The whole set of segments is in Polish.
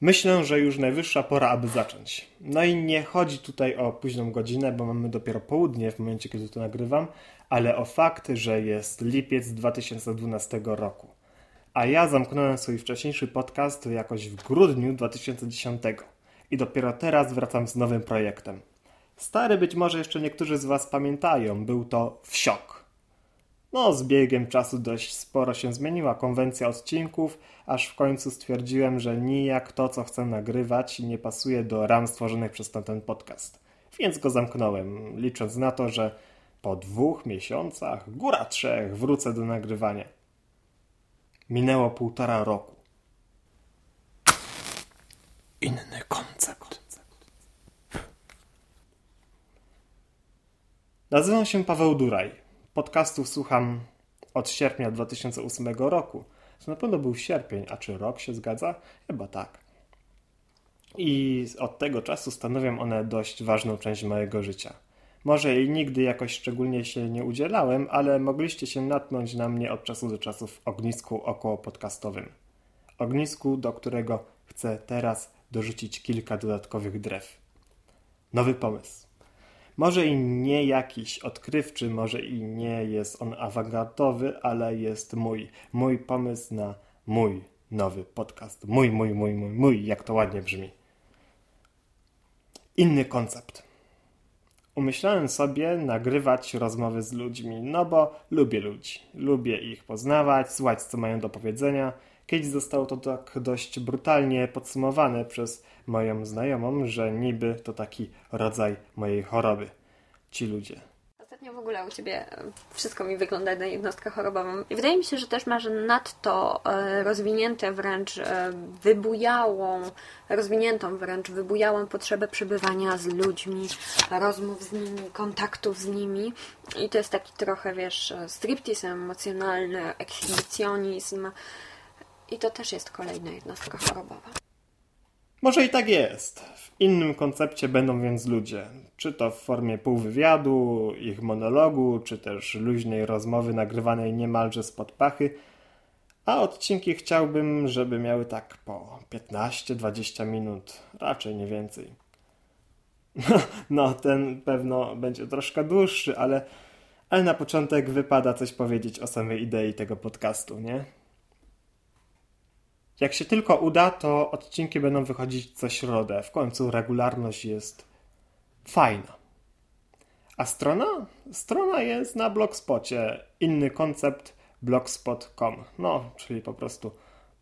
Myślę, że już najwyższa pora, aby zacząć. No i nie chodzi tutaj o późną godzinę, bo mamy dopiero południe w momencie, kiedy to nagrywam, ale o fakt, że jest lipiec 2012 roku. A ja zamknąłem swój wcześniejszy podcast jakoś w grudniu 2010 i dopiero teraz wracam z nowym projektem. Stary być może jeszcze niektórzy z Was pamiętają, był to Wsiok. No, z biegiem czasu dość sporo się zmieniła konwencja odcinków, aż w końcu stwierdziłem, że nijak to, co chcę nagrywać, nie pasuje do ram stworzonych przez ten podcast. Więc go zamknąłem, licząc na to, że po dwóch miesiącach, góra trzech, wrócę do nagrywania. Minęło półtora roku. Inny koncept. Nazywam się Paweł Duraj. Podcastów słucham od sierpnia 2008 roku. To na pewno był sierpień, a czy rok się zgadza? Chyba tak. I od tego czasu stanowią one dość ważną część mojego życia. Może i nigdy jakoś szczególnie się nie udzielałem, ale mogliście się natknąć na mnie od czasu do czasu w ognisku około podcastowym. Ognisku, do którego chcę teraz dorzucić kilka dodatkowych drew. Nowy pomysł. Może i nie jakiś odkrywczy, może i nie jest on awangardowy, ale jest mój. Mój pomysł na mój nowy podcast. Mój, mój, mój, mój, mój, jak to ładnie brzmi. Inny koncept. Umyślałem sobie nagrywać rozmowy z ludźmi, no bo lubię ludzi. Lubię ich poznawać, słuchać co mają do powiedzenia. Kiedyś zostało to tak dość brutalnie podsumowane przez moją znajomą, że niby to taki rodzaj mojej choroby. Ci ludzie. Ostatnio w ogóle u Ciebie wszystko mi wygląda na jednostkę chorobową. I wydaje mi się, że też masz nadto e, rozwinięte wręcz e, wybujałą, rozwiniętą wręcz wybujałą potrzebę przebywania z ludźmi, rozmów z nimi, kontaktów z nimi. I to jest taki trochę, wiesz, striptease emocjonalny, ekshibicjonizm. I to też jest kolejna jednostka chorobowa. Może i tak jest. W innym koncepcie będą więc ludzie. Czy to w formie półwywiadu, ich monologu, czy też luźnej rozmowy nagrywanej niemalże spod pachy. A odcinki chciałbym, żeby miały tak po 15-20 minut, raczej nie więcej. No, ten pewno będzie troszkę dłuższy, ale, ale na początek wypada coś powiedzieć o samej idei tego podcastu, nie? Jak się tylko uda, to odcinki będą wychodzić co środę. W końcu regularność jest fajna. A strona? Strona jest na blogspocie. Inny koncept blogspot.com. No, czyli po prostu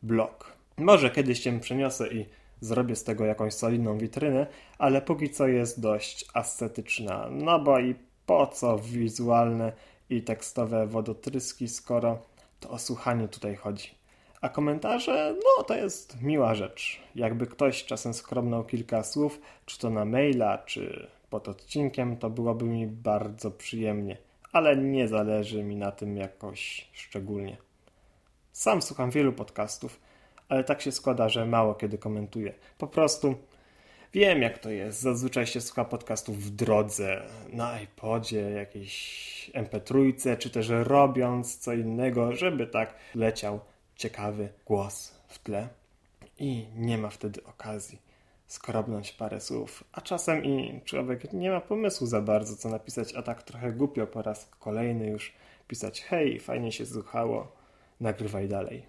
blog. Może kiedyś się przeniosę i zrobię z tego jakąś solidną witrynę, ale póki co jest dość ascetyczna. No bo i po co wizualne i tekstowe wodotryski, skoro to o słuchanie tutaj chodzi. A komentarze, no to jest miła rzecz. Jakby ktoś czasem skromnął kilka słów, czy to na maila, czy pod odcinkiem, to byłoby mi bardzo przyjemnie, ale nie zależy mi na tym jakoś szczególnie. Sam słucham wielu podcastów, ale tak się składa, że mało kiedy komentuję. Po prostu wiem jak to jest. Zazwyczaj się słucha podcastów w drodze, na iPodzie, jakiejś MP3, czy też robiąc co innego, żeby tak leciał ciekawy głos w tle i nie ma wtedy okazji skrobnąć parę słów, a czasem i człowiek nie ma pomysłu za bardzo, co napisać, a tak trochę głupio po raz kolejny już pisać hej, fajnie się słuchało, nagrywaj dalej.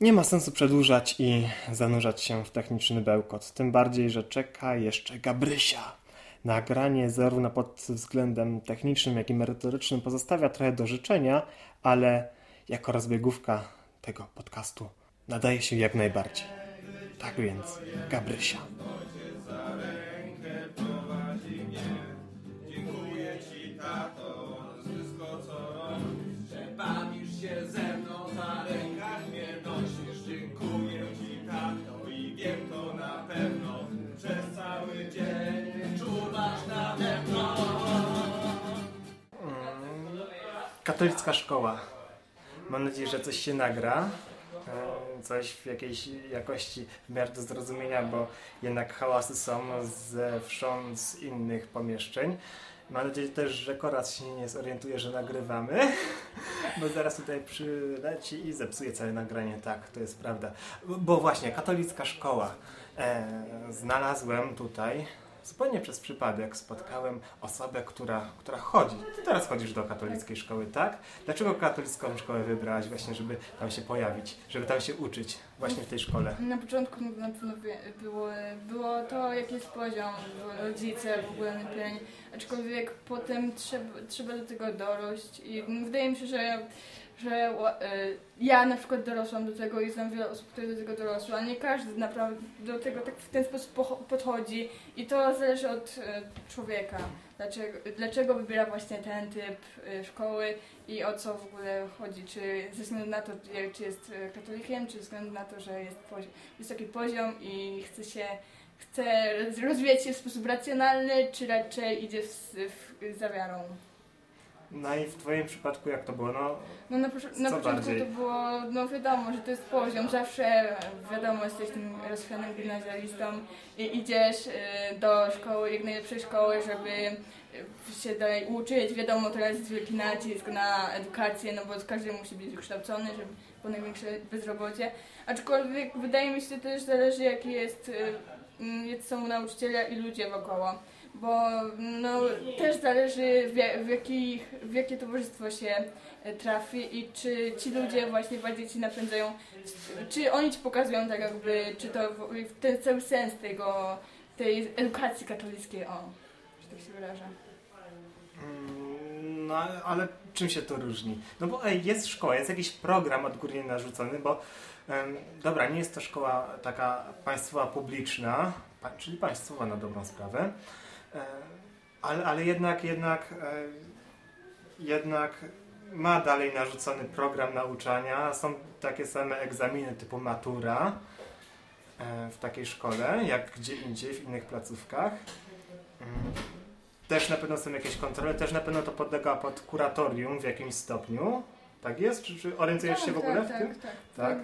Nie ma sensu przedłużać i zanurzać się w techniczny bełkot, tym bardziej, że czeka jeszcze Gabrysia. Nagranie zarówno pod względem technicznym, jak i merytorycznym pozostawia trochę do życzenia, ale jako rozbiegówka tego podcastu nadaje się jak najbardziej. Tak więc, Gabrysia. Katolicka szkoła. Mam nadzieję, że coś się nagra. E, coś w jakiejś jakości w miarę do zrozumienia, bo jednak hałasy są zewsząd z innych pomieszczeń. Mam nadzieję też, że Koraz się nie zorientuje, że nagrywamy, bo zaraz tutaj przyleci i zepsuje całe nagranie. Tak, to jest prawda. Bo właśnie, katolicka szkoła. E, znalazłem tutaj zupełnie przez przypadek spotkałem osobę, która, która chodzi. Ty teraz chodzisz do katolickiej szkoły, tak? Dlaczego katolicką szkołę wybrałaś właśnie, żeby tam się pojawić, żeby tam się uczyć właśnie w tej szkole? Na początku na pewno było, było to, jaki jest poziom, rodzice, w ogóle napień, aczkolwiek potem trzeba, trzeba do tego dorość i wydaje mi się, że że e, ja na przykład dorosłam do tego i znam wiele osób, które do tego dorosły, a nie każdy naprawdę do tego tak w ten sposób podchodzi i to zależy od e, człowieka. Dlaczego, dlaczego wybiera właśnie ten typ e, szkoły i o co w ogóle chodzi? Czy ze względu na to, czy jest katolikiem, czy ze względu na to, że jest poziom, wysoki poziom i chce się chce rozwijać się w sposób racjonalny, czy raczej idzie z, w, za wiarą? No i w Twoim przypadku jak to było? No, no na, na początku bardziej? to było, no wiadomo, że to jest poziom. Zawsze wiadomo, jesteś tym rozchwianym gimnazjalistą i idziesz y, do szkoły, jak najlepszej szkoły, żeby się dalej uczyć. Wiadomo, teraz jest wielki nacisk na edukację, no bo każdy musi być wykształcony, żeby było największe bezrobocie. Aczkolwiek wydaje mi się, że też zależy jaki jest, y, mm, są nauczyciele i ludzie wokoło bo no, też zależy w, w, jakich, w jakie towarzystwo się e, trafi i czy ci ludzie właśnie bardziej ci napędzają, czy oni ci pokazują tak jakby, czy to ten cały sens tego, tej edukacji katolickiej, o, że tak się wyraża. Mm, no ale czym się to różni? No bo jest szkoła, jest jakiś program odgórnie narzucony, bo dobra, nie jest to szkoła taka państwowa, publiczna, czyli państwowa na dobrą sprawę, ale, ale jednak, jednak, e, jednak ma dalej narzucony program nauczania. Są takie same egzaminy typu matura e, w takiej szkole, jak gdzie indziej, w innych placówkach. Mm. Też na pewno są jakieś kontrole, też na pewno to podlega pod kuratorium w jakimś stopniu. Tak jest? Czy, czy orientujesz tak, się w ogóle tak, w tak, tym? Tak, tak.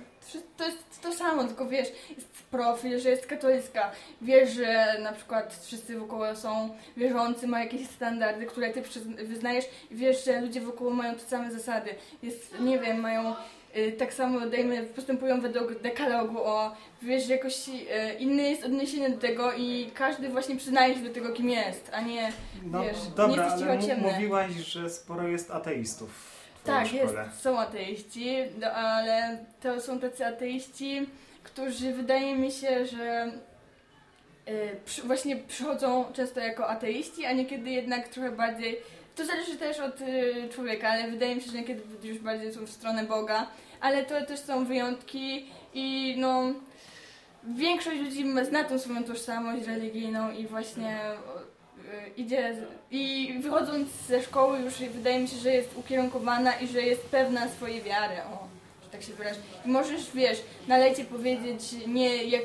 To jest to samo, tylko wiesz, jest profil, że jest katolicka. Wiesz, że na przykład wszyscy wokół są wierzący, mają jakieś standardy, które ty wyznajesz i wiesz, że ludzie wokół mają te same zasady. Jest, nie wiem, mają y, tak samo, dajmy, postępują według dekalogu, o, wiesz, że jakoś y, inny jest odniesienie do tego i każdy właśnie przyznaje się do tego, kim jest, a nie, no, wiesz, dobra, nie jesteś ale mówiłaś, że sporo jest ateistów tak, jest, są ateiści, no, ale to są tacy ateiści, którzy wydaje mi się, że y, przy, właśnie przychodzą często jako ateiści, a niekiedy jednak trochę bardziej. To zależy też od y, człowieka, ale wydaje mi się, że niekiedy już bardziej są w stronę Boga, ale to też są wyjątki i no. Większość ludzi zna tą swoją tożsamość religijną i właśnie Y, idzie i wychodząc ze szkoły już wydaje mi się, że jest ukierunkowana i że jest pewna swojej wiary, o, że tak się wyrażę. I możesz, wiesz, na lecie powiedzieć nie jak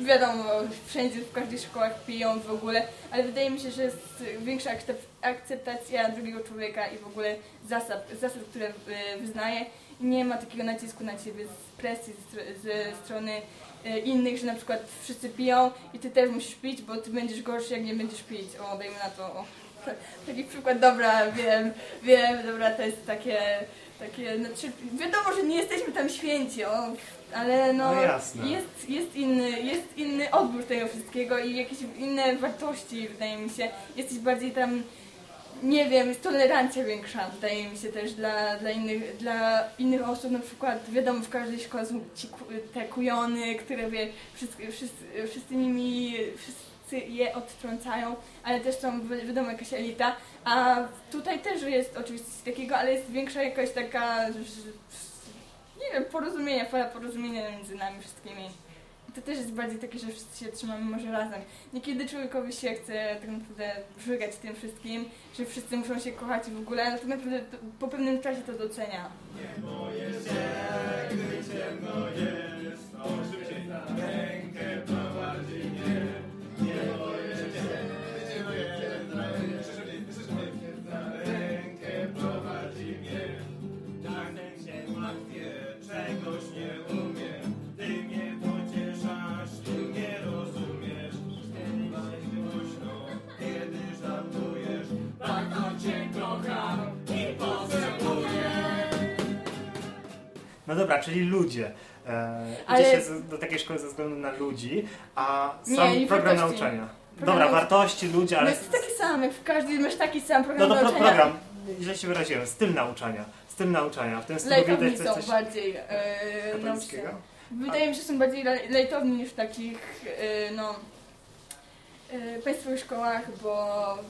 wiadomo, wszędzie w każdej szkołach piją w ogóle, ale wydaje mi się, że jest większa akceptacja drugiego człowieka i w ogóle zasad, zasad które y, wyznaje. Nie ma takiego nacisku na ciebie z presji ze strony innych, że na przykład wszyscy piją i ty też musisz pić, bo ty będziesz gorszy, jak nie będziesz pić. O, dajmy na to. O. Taki przykład, dobra, wiem, wiem, dobra, to jest takie, takie, znaczy, wiadomo, że nie jesteśmy tam święci, o, ale no, no jest, jest, inny, jest inny odbiór tego wszystkiego i jakieś inne wartości, wydaje mi się. Jesteś bardziej tam nie wiem, jest tolerancja większa, wydaje mi się też dla, dla, innych, dla innych osób, na przykład wiadomo w każdej szkole są ci te kujony, które wie, wszyscy, wszyscy, wszyscy nimi, wszyscy je odtrącają, ale też są wiadomo jakaś elita, a tutaj też jest oczywiście coś takiego, ale jest większa jakaś taka, nie wiem, porozumienia, fala porozumienia między nami wszystkimi to też jest bardziej takie, że wszyscy się trzymamy może razem. Niekiedy człowiekowi się chce tak naprawdę żygać tym wszystkim, że wszyscy muszą się kochać i w ogóle, ale tak naprawdę to, po pewnym czasie to docenia. Nie boję się, gdy ciemno jest, dobra, czyli ludzie. E, Ale- Idzie się z- do takiej szkoły ze względu na ludzi, a Nie, sam i program wartości. nauczania. Program dobra, wartości, ludzie, Ale ale... jest taki sam, jak w każdym, masz taki sam No program to pro, nauczania. program, źle się wyraziłem, styl nauczania. Styl nauczania. W tym stylu widać coś, są coś bardziej nauczyciele. Wydaje mi się, że są bardziej le- lejtowni niż w takich, e, no, państwowych szkołach, bo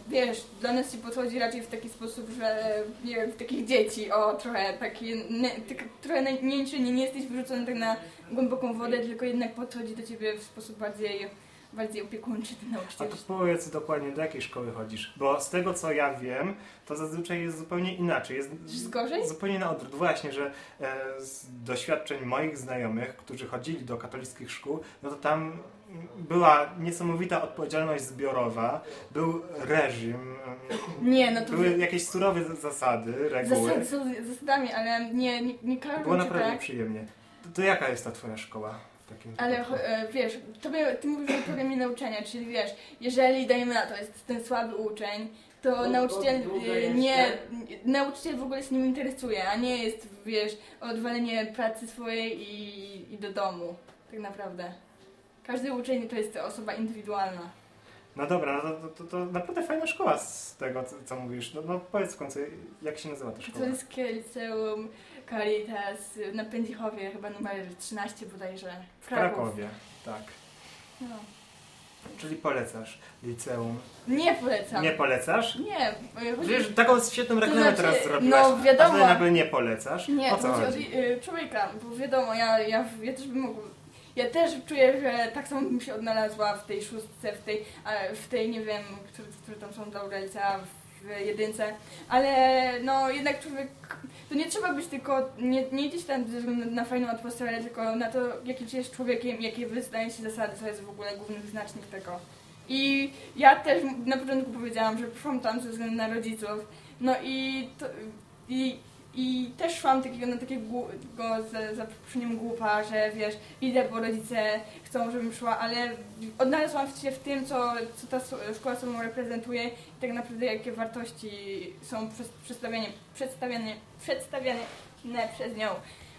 wiesz, dla nas się podchodzi raczej w taki sposób, że nie wiem, w takich dzieci, o trochę taki, ne, tak, trochę na- nie, nie, jesteś wyrzucony tak na głęboką wodę, tylko jednak podchodzi do ciebie w sposób bardziej, bardziej opiekuńczy ten A nauczyciel. to powiedz dokładnie, do jakiej szkoły chodzisz? Bo z tego co ja wiem, to zazwyczaj jest zupełnie inaczej. Jest Jest gorzej? zupełnie na odwrót. Właśnie, że e, z doświadczeń moich znajomych, którzy chodzili do katolickich szkół, no to tam była niesamowita odpowiedzialność zbiorowa, był reżim, Nie, no to były jakieś surowe zasady, reguły. zasady są zasadami, ale nie, nie, nie każą Było cię naprawdę tak. przyjemnie. To, to jaka jest ta twoja szkoła? W takim Ale wypadku? e, wiesz, tobie, ty mówisz o programie nauczania, czyli wiesz, jeżeli dajmy na to, jest ten słaby uczeń, to nauczyciel e, jeszcze. nie, nauczyciel w ogóle się nim interesuje, a nie jest, wiesz, odwalenie pracy swojej i, i do domu, tak naprawdę. Każdy uczeń to jest osoba indywidualna. No dobra, no to, to, to naprawdę fajna szkoła z tego, co, co mówisz. No, no powiedz w końcu, jak się nazywa ta szkoła? Katolickie Liceum Caritas na Pędzichowie, chyba numer 13 bodajże, w Kraków. Krakowie, tak. No. Czyli polecasz liceum. Nie polecam. Nie polecasz? Nie, e, chodzi Wiesz, taką świetną reklamę znaczy, teraz zrobiłaś. no, wiadomo. A nagle nie polecasz? Nie, o co chodzi y, człowieka, bo wiadomo, ja, ja, ja też bym mogła. Ja też czuję, że tak samo bym się odnalazła w tej szóstce, w tej, a, w tej nie wiem, które, tam są dobre licea, w jedynce, ale no jednak człowiek, to nie trzeba być tylko, nie, nie idziesz tam ze względu na fajną atmosferę, tylko na to, jaki jest człowiekiem, jakie wyznaje się zasady, to jest w ogóle główny wyznacznik tego. I ja też na początku powiedziałam, że poszłam tam ze względu na rodziców, no i to, i, i też szłam takiego na takiego głu- za, za przeproszeniem głupa, że wiesz, idę, bo rodzice chcą, żebym szła, ale odnalazłam się w tym, co, co ta szkoła sobą reprezentuje i tak naprawdę jakie wartości są przedstawiane, przedstawiane, przedstawiane przez nią.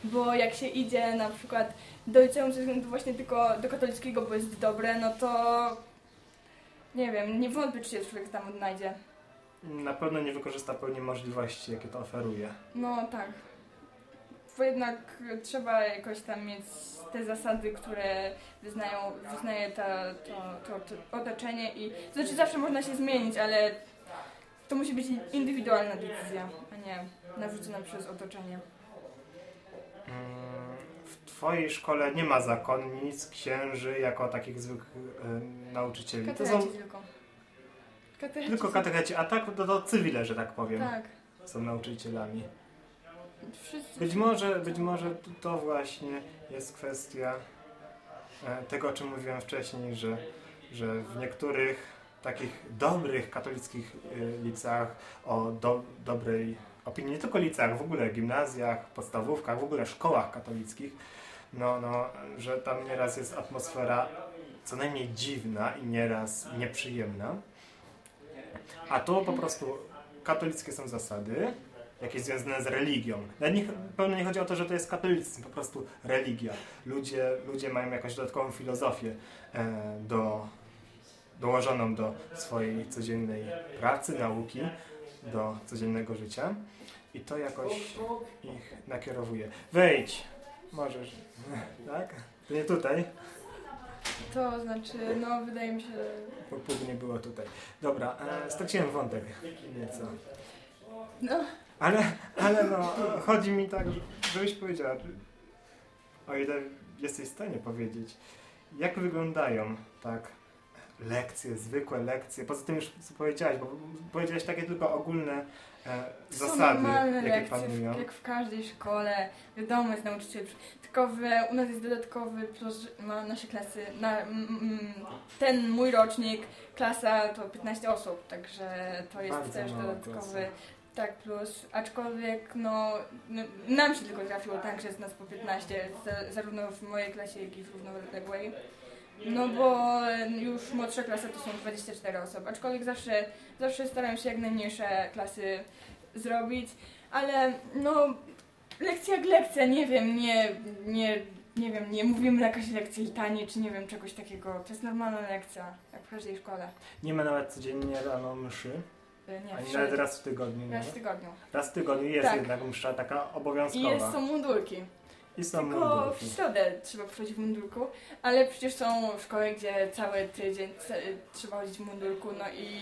Bo jak się idzie na przykład do liceum ze względu właśnie tylko do katolickiego, bo jest dobre, no to nie wiem, nie wątpię, czy się człowiek tam odnajdzie. Na pewno nie wykorzysta pełni możliwości, jakie to oferuje. No tak. Bo jednak trzeba jakoś tam mieć te zasady, które wyznają, wyznaje ta, to, to, to otoczenie i to znaczy zawsze można się zmienić, ale to musi być indywidualna decyzja, a nie narzucona przez otoczenie. Mm, W twojej szkole nie ma zakonnic, księży jako takich zwykłych e, nauczycieli. To są tylko. Katecheci tylko katecheci, a tak to, to cywile, że tak powiem, Tak. są nauczycielami. Wszyscy. Być może, być może to właśnie jest kwestia e, tego, o czym mówiłem wcześniej, że, że w niektórych takich dobrych katolickich e, liceach o do, dobrej opinii, nie tylko liceach, w ogóle gimnazjach, podstawówkach, w ogóle szkołach katolickich, no, no, że tam nieraz jest atmosfera co najmniej dziwna i nieraz nieprzyjemna. A to po prostu katolickie są zasady, jakieś związane z religią. Nawet nie, pewnie nie chodzi o to, że to jest katolicyzm, po prostu religia. Ludzie, ludzie mają jakąś dodatkową filozofię e, do, dołożoną do swojej codziennej pracy, nauki, do codziennego życia i to jakoś ich nakierowuje. Wejdź! Możesz. Tak? To nie tutaj, To znaczy, no wydaje mi się, że pół nie było tutaj. Dobra, e, straciłem wątek nieco. no, Ale, ale no, chodzi mi tak, żebyś powiedziała, o ile jesteś w stanie powiedzieć, jak wyglądają tak lekcje, zwykłe lekcje, poza tym już co powiedziałaś, bo powiedziałaś takie tylko ogólne e, zasady, normalne jakie lekcje, panują. w, jak w każdej szkole. Wiadomo, jest nauczyciel. Tylko w, u nas jest dodatkowy plus ma nasze klasy. Na, mm, ten mój rocznik, klasa to 15 osób, także to jest Bardzo też dodatkowy. klasa. Tak, plus, aczkolwiek no, no, nam się tylko trafiło tak, że jest nas po 15, za, zarówno w mojej klasie, jak i w równoległej. No bo już młodsza klasa to są 24 osoby, aczkolwiek zawsze, zawsze staram się jak najmniejsze klasy zrobić, ale no Lekcja jak lekcja, nie wiem, nie, nie, nie wiem, nie mówimy jakaś lekcja litanii, czy nie wiem, czegoś takiego. To jest normalna lekcja, jak w każdej szkole. Nie ma nawet codziennie rano mszy, Y, Nie, ani nawet raz w tygodniu. Raz w tygodniu. Raz w tygodniu jest Tak. jednak msza taka I obowiązkowa. jest, są mundurki. Są Tylko w środę trzeba przychodzić w mundurku, ale przecież są szkoły, gdzie cały tydzień trzeba chodzić w mundurku, no i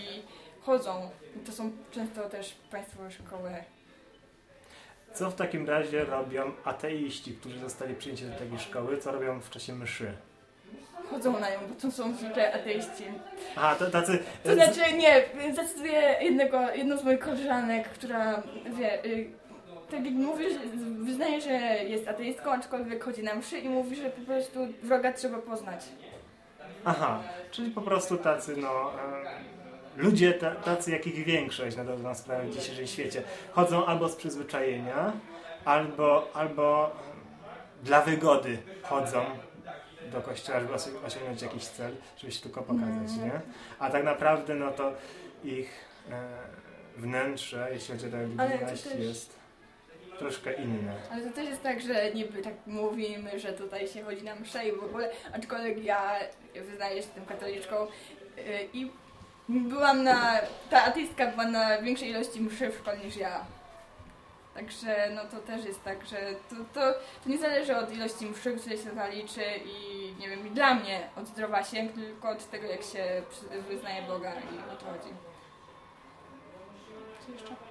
chodzą. To są często też państwowe szkoły. Co w takim razie robią ateiści, którzy zostali przyjęci do takiej szkoły? Co robią w czasie mszy? Chodzą na nią, bo to są zwykle ateiści. A, to tacy... To znaczy, nie, zacytuję jednego, jedną z moich koleżanek, która wie, y, tak jak mówi, że wyznaje, że jest ateistką, aczkolwiek chodzi na mszy i mówi, że po prostu wroga trzeba poznać. Aha, czyli po prostu tacy, no... E, ludzie ta, tacy, jakich większość na dobrą sprawę w dzisiejszym świecie. Chodzą albo z przyzwyczajenia, albo, albo dla wygody chodzą do kościoła, żeby osi- osiągnąć jakiś cel, żeby się tylko pokazać, nie? A tak naprawdę, no to ich e, wnętrze, jeśli chodzi o religijność, jest troszkę inne. Ale to też jest tak, że niby tak mówimy, że tutaj się chodzi na mszę i w ogóle, aczkolwiek ja wyznaję się jestem katoliczką yy, i byłam na, ta ateistka była na większej ilości mszy w szkole niż ja. Także no to też jest tak, że to, to, to nie zależy od ilości mszy, które się zaliczy i nie wiem, i dla mnie od zdrowasięg, tylko od tego jak się wyznaje Boga i o to chodzi. Co jeszcze?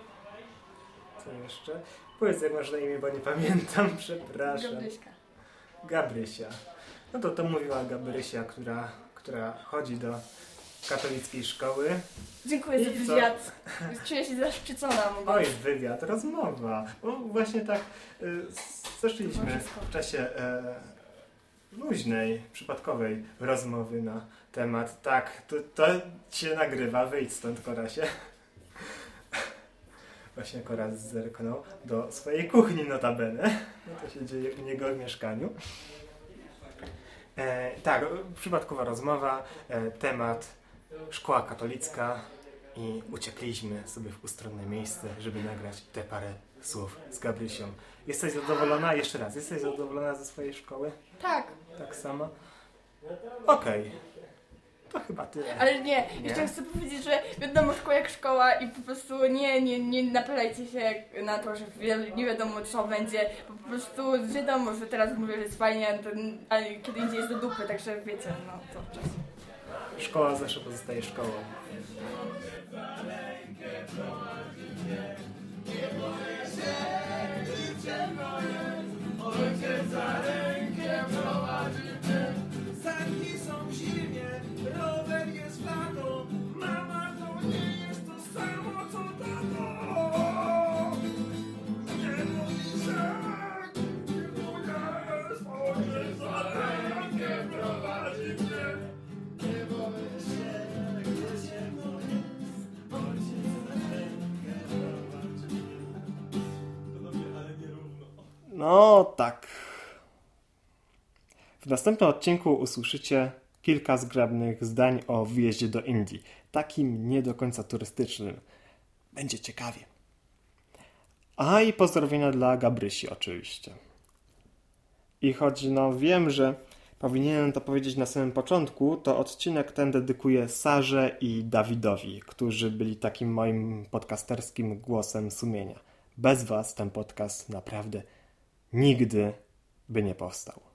Co jeszcze? Powiedz jak masz na imię, bo nie pamiętam, przepraszam. Gabryśka. Gabrysia. No to to mówiła Gabrysia, która, która chodzi do katolickiej szkoły. Dziękuję za I co? wywiad. Czuję się zaszczycona. Oj, wywiad, rozmowa. Bo właśnie tak y, Towarzysko. w czasie e, luźnej, przypadkowej rozmowy na temat. Tak, to, to się nagrywa, wyjdź stąd, Korasie. Właśnie Koraz zerknął do swojej kuchni notabene. No to się dzieje u niego w mieszkaniu. E, tak, przypadkowa rozmowa, e, temat szkoła katolicka i uciekliśmy sobie w ustronne miejsce, żeby nagrać te parę słów z Gabrysią. Jesteś zadowolona? Jeszcze raz, jesteś zadowolona ze swojej szkoły? Tak, Tak samo? Okej. To chyba tyle. ale nie, Nie? jeszcze chcę powiedzieć, że wiadomo, szkoła jak szkoła i po prostu nie, nie, nie napalajcie się na to, że nie wiadomo co będzie, po prostu wiadomo, że teraz mówię, że jest fajnie, a kiedy indziej jest do dupy, także wiecie, no to czas. Szkoła zawsze pozostaje szkołą. Sanki No tak. W następnym odcinku usłyszycie kilka zgrabnych zdań o wyjeździe do Indii. Takim nie do końca turystycznym. Będzie ciekawie. A i pozdrowienia dla Gabrysi oczywiście. I choć no wiem, że powinienem to powiedzieć na samym początku, to odcinek ten dedykuję Sarze i Dawidowi, którzy byli takim moim podcasterskim głosem sumienia. Bez was ten podcast naprawdę nigdy by nie powstał.